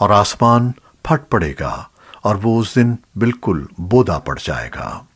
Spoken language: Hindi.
और आसमान फट पड़ेगा और वो उस दिन बिल्कुल बोदा पड़ जाएगा।